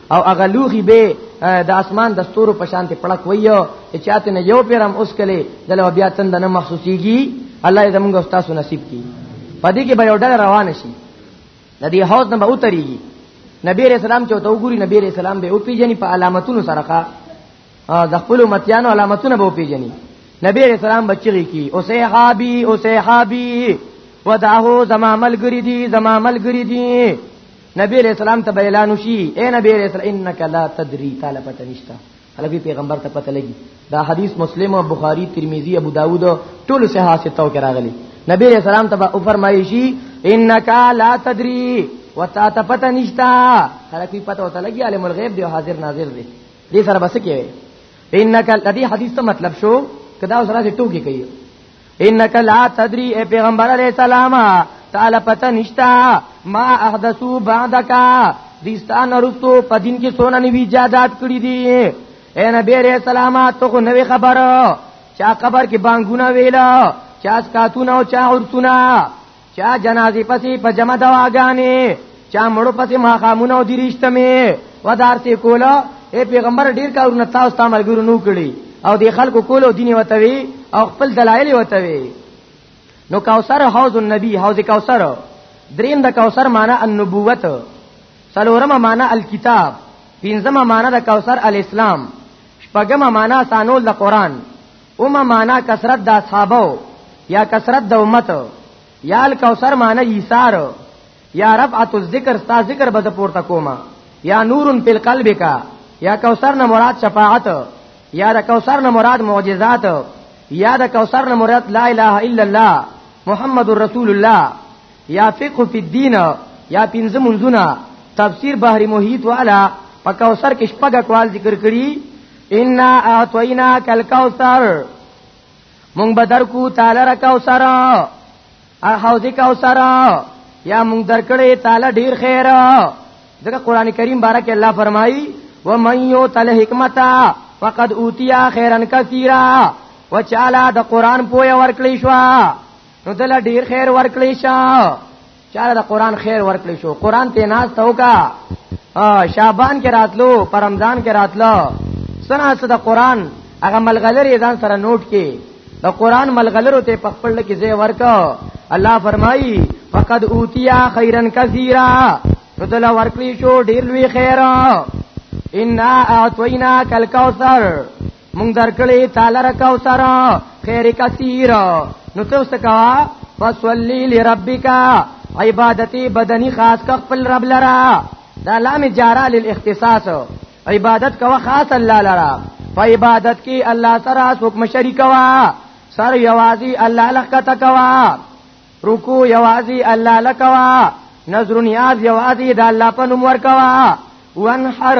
او هغه لوخي به د اسمان د ستورو په شان ته پړک ویو چې چاته نه یو پیرم اوس کله دلو بیا تند نه محسوسيږي الله دې موږ استاد نصیب کړي پدې کې به یو ډله روان شي د دې حوض نه به وتریږي نبی رسول الله چې تو ګوري نبی رسول الله به او پیجنې په علامتونو سره کا د خپل متیانو علامتونه به او پیجنې نبی رسول الله بچی کی او صحابي او صحابي وداهو زما ملګری دي زما ملګری دي نبی علیہ السلام ته اعلان وشي اے نبی علیہ السلام انک لا تدری تعالی پته نشتا عربي پیغمبر ته پته لګي دا حدیث مسلم او بخاری ترمذی ابو داوود ټول صحاح ستو کې راغلي نبی علیہ السلام ته او فرمایي شي انک لا تدری وتا ته پته نشتا عربي پته وته لګي عالم الغیب دی حاضر ناظر دی دې سره بس کې انک لدی حدیث ته مطلب شو کدا سره ټوکی کوي انک لا تدری اے پیغمبر علیہ السلام تعالی پتہ نشتا ما احدثو بعدک دستان رستو په دین کې سونه نیوی جادات کړی دی اے نبی علیہ السلام ته خو نوې خبر چا خبر کې بانګونه ویلا چا سکاتونه او چا عرتونه چا جنازي پسې په جمع دواګانې چا مړو پسې ما خامونه او دریشتمه ودار سي کولا اے پیغمبر ډیر کارونه تاسو ته ملګرو نو کړی او د خلکو کولو دیني وتوي او خپل دلایل وتوي نو کوثر حوض النبی حوض کوثر دریم د کوثر معنی النبوت سلورم معنی الكتاب پنځم معنی د کوثر الاسلام شپږم معنی سانول د قران امه معنا کثرت د اصحابو یا کثرت د امت یا الکوثر معنا ایثار یا رفعت الذکر ستا ذکر به پورته کوما یا نورن فی القلب کا یا کوثر نه مراد شفاعت یا د کوثر نه مراد معجزات یا د کوثر نه مراد لا اله الا الله محمد رسول الله یا فقه فی الدین یا پنځه منځونه تفسیر بحری محیط والا په کوثر کې شپږ اقوال ذکر کړي ان اعطینا کل کوثر مونږ بدر کو تعالی را کوثر ا حوض کوثر یا مونږ درکړې تعالی ډیر خیر ځکه قران کریم بارک الله فرمایي و من یو تل حکمت فقد اوتیا خیرا کثیرا و چاله د قران پوهه ورکړې شو نو دل ډیر خیر ورکړې شو چاله د قران خیر ورکړي شو قران ته ناز توکا شعبان کې راتلو پر رمضان کې راتلو سنا څه د قران هغه ملغلری ځان سره نوٹ کې د قران ملغلرو ته په خپل کې ځای ورکو الله فرمایي فقد اوتیا خیرن کثیرا نو دل ورکړي شو ډیر لوی خیر ان اعطینا کل کوثر مونږ درکړې تعالی را کوثر خیر کثیر نو ته اوس کا فصلی لربک عبادتي بدني خاص کا خپل رب لرا دا لام جارا للاختصاص عبادت کوا خاص الله لرا په عبادت کې الله سره څوک مشرک وا سر یوازي الله لکه تکوا رکو یوازي الله لکوا نظر نیاز یوازي د الله په نوم ورکوا وانحر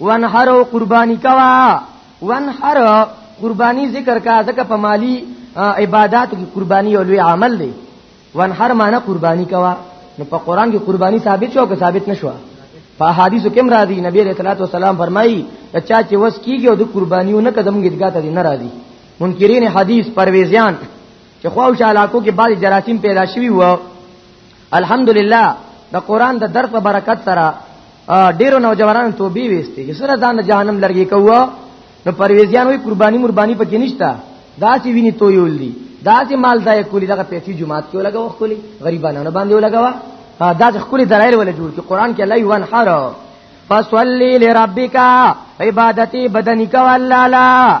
وانحر او قربانی کوا وانحر قربانی ذکر کا ځکه په مالی عبادت کې قربانی او لوی عمل دی وانحر معنی قربانی کوا نو په قران کې قربانی ثابت شو که ثابت نشو په حدیث کې مرادي نبی رسول الله والسلام فرمایي چا چې وس کیږي او د قربانیو نه قدم ګدګا ته نه راځي منکرین حدیث پرویزیان چې خواو شالاکو کې بعضی جراثیم پیدا شوی وو الحمدلله د قران د درس په برکت سره ډیرو نوجوانانو توبې وېستې چې سره ځان د جهنم لرګي کوه نو پرويزيان وي قرباني مرباني پکې نشتا دا چې ویني تو یول دي دا چې مال ځای کولی دغه پیسې جمعات کې ولګو خولي غریبانو باندې ولګوا دا چې خولي دلایل ولې جوړ کې قران کې الله یو انحر فصلی لربک عبادتي بدنی کا والله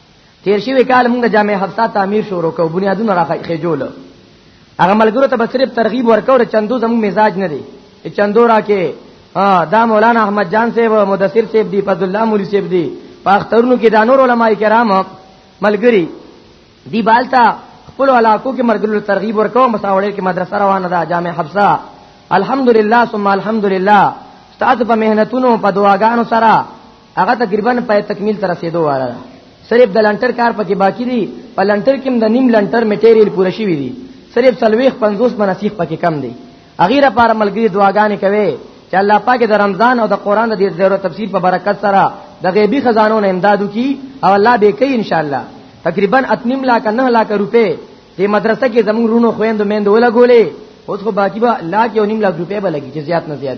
تیر شوی کال موږ د جامع حفصه تعمیر شروع کوو بنیادونه راخې جوړ هغه ملګرو ته صرف ترغیب ورکو چې چندو زمو مزاج نه دی چې چندو راکې دا مولانا احمد جان صاحب مدثر صاحب دی فضل الله مولوی صاحب دی پاخترونو کې دا نور علما کرام ملګری دی بالتا خپل علاقو کې مرګلو ترغیب ورکو مساوړې کې مدرسه روانه ده جامع حفصه الحمدلله ثم الحمدلله ستاسو په مهنتونو په دعاګانو سره هغه تقریبا پای تکمیل تر رسیدو واره صرف د لنټر کار پکې باقی دی په لنټر کې د نیم لنټر میټیریل پوره شوی دی صرف سلويخ 50 مناسیخ پکې کم دی اغیره پر ملګری دعاګانې کوي چې الله پاک د رمضان او د قران د ډیرو تفسیر په برکت سره د غیبی خزانو نه امدادو کی او الله به کوي ان شاء الله تقریبا 8 لا کنه لا ک روپے دې مدرسه کې زموږ رونو خويندو مېندو لګولې اوس خو باقی به لا کې نیم لا روپے به لګي چې زیات نه زیات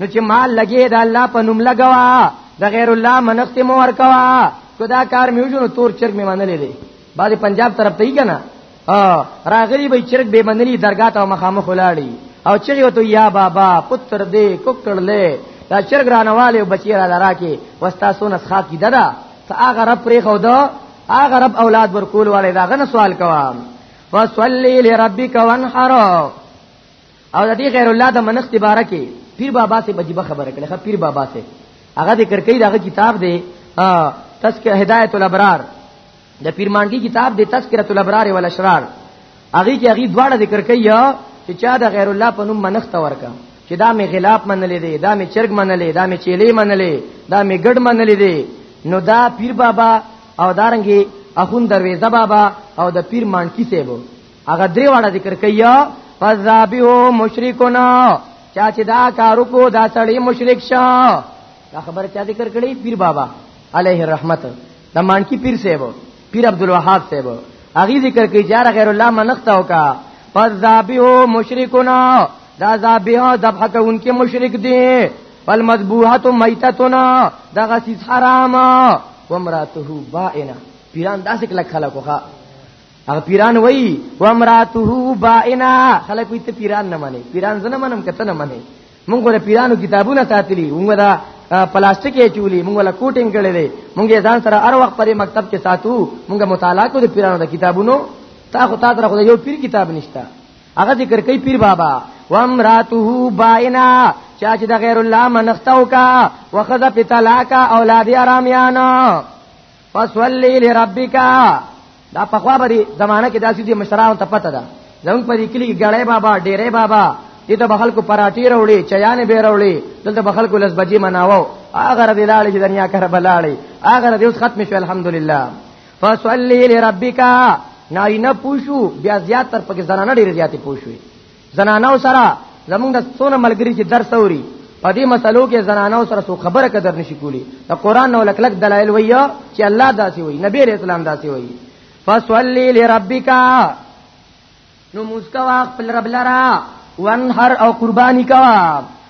نو چې مال لګي دا الله په نوم لګوا د غیر الله منښت مو ورکوا کدا کار میوجو تور چرګ می منلې دي بعد پنجاب طرف ته یې کنه راغلی به چرګ به منلې درگاه ته مخامخ ولاړی او چې وته یا بابا پتر دې کوکړلې دا چرګ رانواله بچی را لراکه وستا سو نسخه کی ددا هغه رب پرې خو دا هغه رب اولاد ورکول والے دا غن سوال کوام فصلی لربک وانحر او د دې غیر الله د منښت باره کې پیر بابا سے بجبه خبره کړه خب پیر بابا سے هغه ذکر کوي داغه کتاب دی تذکر هدایت الابرار د پیرمانګي کتاب دی تذکرۃ الابرار والاشرار هغه کې هغه دواړه ذکر کوي چې چا د غیر الله په نوم منښت ورکا چې دا می غلاف منلې دی دا می چرګ منلې دا می چیلې منلې دا می ګډ منلې دی نو دا پیر بابا او دارنګي اخون درویزه بابا او د پیر مانکی سیبو هغه درې واړه ذکر کوي فذابه مشرکنا چا چې دا کارو کو دا سړی مشرک شه دا خبر چا ذکر کړی پیر بابا علیه الرحمت د مانکی پیر صاحب پیر عبد الوهاب صاحب اغي ذکر کوي جار غیر الله منخته وکا فذابه مشرکنا دا ذابه ذبح کوونکې مشرک دی والمذبوحه میتتنا دا غسیس حرام و امراته بائنا پیران داسې کله خلکو ښا هغه پیران وای و امراته بائنا خلک وي ته پیران نه مانی پیران زنه منم کته نه مانی مونږ له پیرانو کتابونه ساتلی مونږ دا پلاستیک یې چولی مونږ له کوټینګ کړي دي مونږ ځان سره هر وخت پرې مکتب کې ساتو مونږ مطالعه کو د پیرانو د کتابونو تا خو تا تر خو یو پیر کتاب نشتا هغه ذکر کوي پیر بابا و امراته بائنا چا چې د غیر الله منختو کا وخذ په طلاق اولاد ارامیانو فصلی لربک دا په خوا بری زمانہ کې داسې دي مشرانو ته پته ده زمون په دې کلی ګړې بابا ډېرې بابا دې ته بخل کو پراټي وروړي چيان به وروړي دلته بخل کو لس بجې مناوو اگر دې لاړې چې دنیا کر بلاړې اگر دې اوس ختم شو الحمدلله فصلی لربک نارینه پوشو بیا زیات تر پکې زنانه ډېر زیاتې پوشوي زنانو سره زمونږ د څونه ملګری چې درس اوري په دې مسلو کې زنانو سره څو خبره قدر نشي کولی د قران نو لکلک دلایل وایي چې الله داسي وایي نبی رسول الله داسي وایي فصلی لربک نو مسکوا خپل رب لرا وانحر او قربانی کوا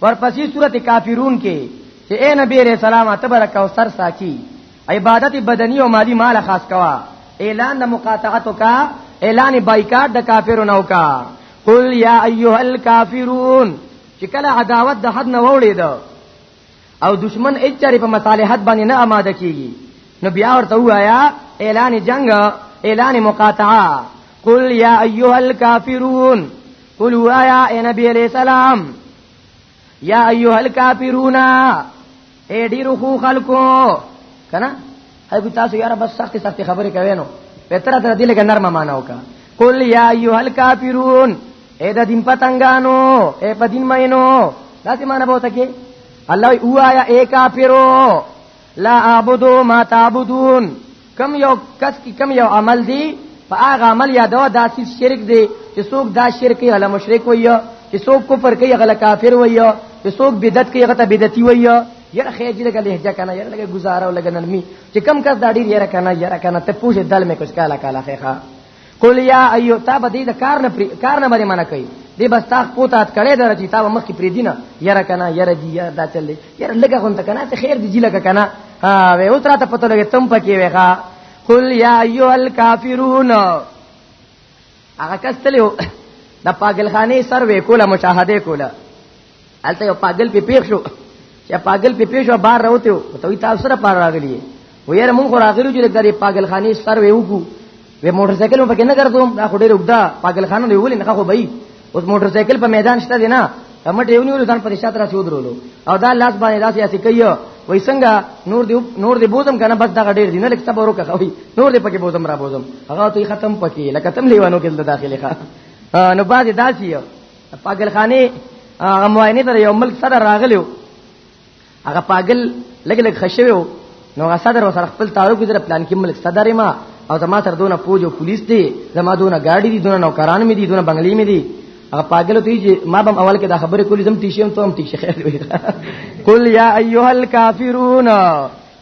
ورپسې سورته کافرون کې چې اے نبی رسول سلام تبارک او سر ساچی عبادت بدنی او مالی مال خاص کوا اعلان د مقاطعت کا اعلان بایکاټ د کافرون او کا قل یا ایها الکافرون چې کله عداوت د حد نه وړي دا او دشمن اچره په مصالحت باندې نه آماده کیږي نو بیا ورته وایا اعلان جنگ اعلان مقاطعه قل یا ایها الکافرون قل وایا اے نبی علیہ السلام یا ایها الکافرون اے ډیرو خو خلکو کنه هغه تاسو یاره بس سخت سخت خبرې کوي نو په تر تر دې لګ نرمه معنا وکا قل یا ایها الکافرون اے د دین پتنګانو اے په دین مینو دا څه معنا بوته کې الله وایا اے کافرو لا اعبدو ما تعبدون کم یو کس کی کم یو عمل دی په هغه عمل یادو دا سیس شرک دی چې څوک دا شرک کوي هله مشرک وایي چې څوک کفر کوي هغه کافر وایي چې څوک بدعت کوي هغه ته بدعتي وایي یره خېجی لګه لهجه کنه یره لګه گزاره لګه نرمي چې کم کس دا ډیر یره کنه یره کنه ته پوښې دل مې کچ کالا کالا خېخه قل یا ایو تا به دې د کار نه پری کار نه باندې منع کوي دې بس تاخ پوتات کړي در چې تا به مخ کې پری دینه یره کنه یره دی یره دا چلې یره لګه غونته کنه ته خیر دی جی لګه کنه ها وې اوس راته پته لګې تم پکې وېخه قل یا ایو الکافرون هغه کس تلو د پاگلخانه سر وې کوله مشاهده کوله الته یو پاګل په پیښ شو چې پاګل په پیښ شو بار راوته و ته وی تاسو سره پار راغلی و یاره مونږ راغلی چې د پاګل خاني سر وې وګو و موټر سایکل په کې نه ګرځوم دا خو ډېر وګدا پاګل خانو دی ولې نه خو بای اوس موټر سایکل په میدان شته دی نه مټ یو نیول ځان په شاته راځو درولو او دا لاس باندې داسې اسی کوي وای څنګه نور دی نور دی بوزم کنه بس دا ډېر دی نه لکه تبرو کوي نور دی پکې بوزم را بوزم هغه ته ختم پکې لکه تم لیوانو کې داخلي ښه نو باز داسي پاګل خاني هغه معاینه ته یو ملک صدر راغلیو هغه پاګل لګ لګ خشویو نو هغه صدر وسره خپل تعارف کړی پلان کې ملک صدر ما او زما تر دونه پوجو پولیس دی زما دونه گاډي دي دونه نوکران مې دي دونه بنگلې مې دي هغه پاګل ته چې ما بم اول کې دا خبره کولی زم تیشم ته هم تیشه خیر وي قل یا ایها الکافرون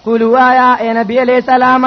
قل وایا اے نبی علیہ السلام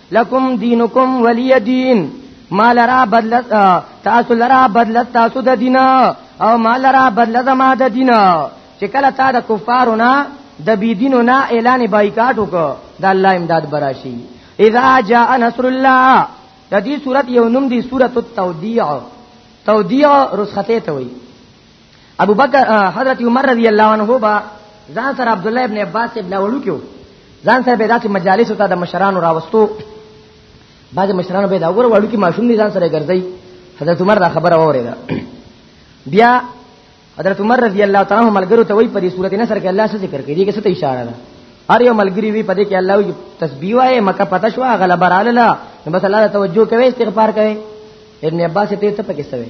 لکم دینکم ولی دین مال را بدل تاسو لرا بدل تاسو د دین او مال را بدل زما د دین چې کله تا د کفارو نه د بی دینو نه اعلان بایکاټ وکړه د الله امداد براشي اذا جاء نصر الله د دې صورت یو نوم دی سورۃ التودیع تودیع رسخته ته وایي ابو بکر حضرت عمر رضی الله عنه با ځان سره عبد الله ابن عباس ابن وړو کېو ځان سره به داسې مجالس ته د مشرانو راوستو بعض مشرانو به دا وګور وړو کې ماشوم دي ځان سره ګرځي حضرت عمر دا خبره وره بیا حضرت عمر رضی الله تعالی عنہ ملګرو ته وی په دې صورت نه سره کې الله څه ذکر کوي دې کې څه اشاره ده هر یو ملګری وی په دې کې الله یو تسبیح وایي مکه پته شو غلبه رااله نو بس الله توجه کوي استغفار کوي ابن عباس ته ته پکې سوي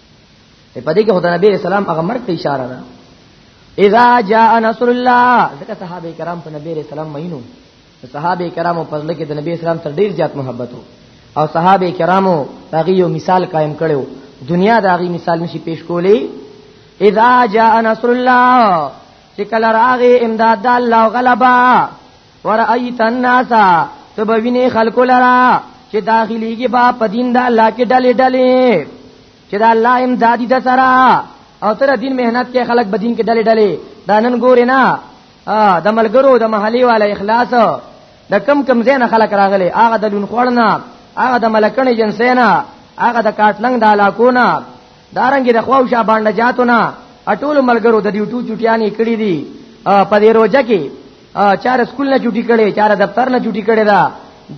په دې کې خدای نبی رسول الله هغه مرګ ته اشاره ده اذا جاء نصر الله ځکه صحابه کرام په نبی رسول الله مینو صحابه کرامو په لکه د نبی اسلام تر ډیر زیات محبت او صحابه کرامو هغه یو مثال قائم کړو دنیا دا غي مثال نشي پیش کولی اذا جاء نصر الله چې کله راغی امداد الله غلبا ورایت الناس تبوینه خلق لرا چې داخليږي با په دین د الله کې ډلې ډلې چې د الله امدادي د سره او تر دین مهنت کې خلک بدین کې ډلې ډلې دا نن ګوري نه د ملګرو د محلي والا اخلاص د کم کم زین خلک راغلي هغه د لون خورنا هغه د ملکنې جنسینا هغه د کاټلنګ د علاقونا دارنګي د خواو شاه باندې جاتونا اټول ملګرو د ډیوټو چټیانی کړی دي په دې روزه کې چار سکول نه چټي کړي چار دفتر نه چټي کړي دا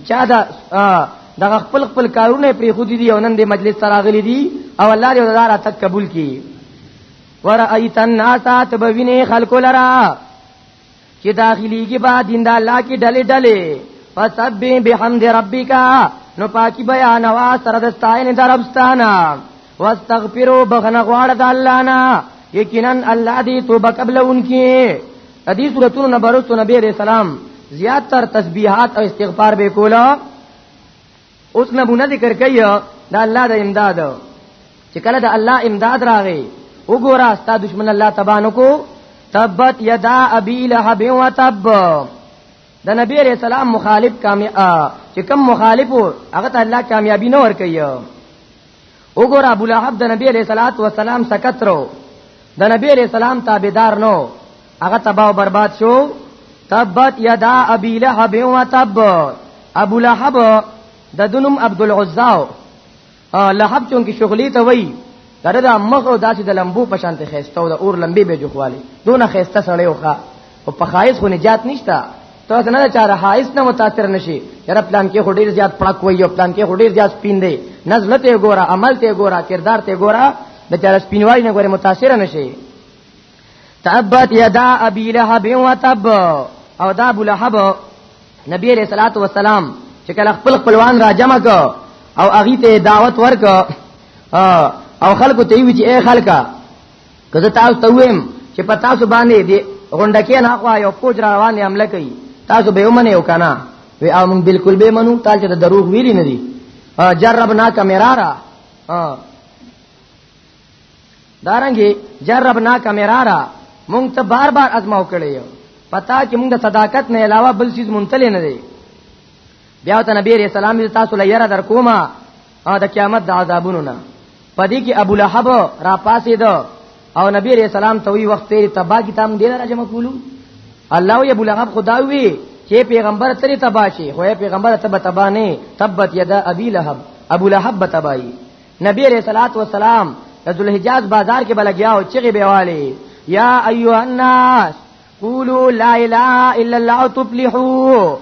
چا دا دغه خپل خپل کارونه پرې خو دي او نن د مجلس سره غلي دي او الله دې دار تک قبول کړي ورایت الناس تبوینه خلق لرا چې داخلي کې با دین د الله کې ډلې ډلې فسبح بحمد ربک نو پاکي بیان وا سره د ستاینې دربستانه واستغفروا بغنغواړه د الله نه یقینا الله دې توبه قبلونکي د دې صورتونو نه برسو نبی عليه السلام زیات تر تسبیحات او استغفار به کولا اوس نمونه ذکر کوي دا الله د امداد چې کله د الله امداد راغی وګوره ستا دشمن الله تبا نکو تبت یدا ابي لهب وتب د نبی عليه السلام مخالف کامیاب چې کم مخالف هغه ته الله کامیابی نه ور کوي وګوره ابو لهب د نبی علیہ الصلات والسلام سکترو د نبی علیہ السلام تابعدار نو هغه تباہ او برباد شو تبت یدا ابي لهب و تب ابو لهب د دنم عبد العزا لهب چونکی شغلی ته وای دغه مخ او داسې د لمبو په شان ته خيسته او د اور لمبي به جوخوالي دونه خيسته سړیو ښا او په خایس خو نجات نشته ته څنګه نه چاره حایس نه متاثر نشي یره پلان کې هډیر زیات پړک وي او پلان کې هډیر زیات سپین دی نزلت یې ګوره عمل ته ګوره کردار ته ګوره د چاره سپینوالي نه ګوره متاثر نشي تبت یدا ابي لهب وتب او دا ابو لهب نبی علیہ الصلوۃ والسلام چې کله خپل خپلوان را جمع کو او اغي ته دعوت ورک او خلکو ته وی چې اے خلکا که زه تاسو ته ویم چې په تاسو باندې دی غونډه کې نه خو یو فوج را روان دی عمله کوي تاسو به ومنه یو کنه وی او موږ بالکل به منو تاسو ته دروغ ویلی نه دي جربنا کمرارا دارنګي جربنا کمرارا مونږ ته بار بار ازماو کړی یو پتا چې مونږ د صداقت نه علاوه بل چیز مونتل نه دی بیا ته نبی رسول الله تاسو لپاره در کومه او د قیامت د عذابونو نه پدې کې ابو لهب را پاسې ده او نبی رسول سلام ته وی وخت تیرې تبا کې تام دې راځم کولو الله وی ابو لهب خدا وی چې پیغمبر ترې تبا شي خو پیغمبر تب تبا نه تبت یدا ابي لهب ابو لهب تبای نبی رسول الله والسلام د ذوالحجاز بازار کې بلګیا او چغي بیواله یا ایها الناس قولوا لا اله الا الله تفلحوا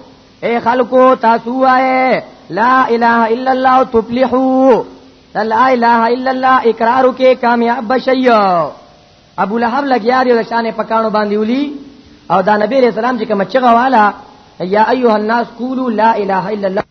اے خلقو تاسو آئے لا الہ الا اللہ تفلحو لا الہ الا اللہ اقرارو کې کامیاب بشی ابو لہب لگیا دی شان پکانو باندې ولی او دا نبی علیہ السلام چې کوم چغه والا یا ایها الناس قولوا لا اله الا الله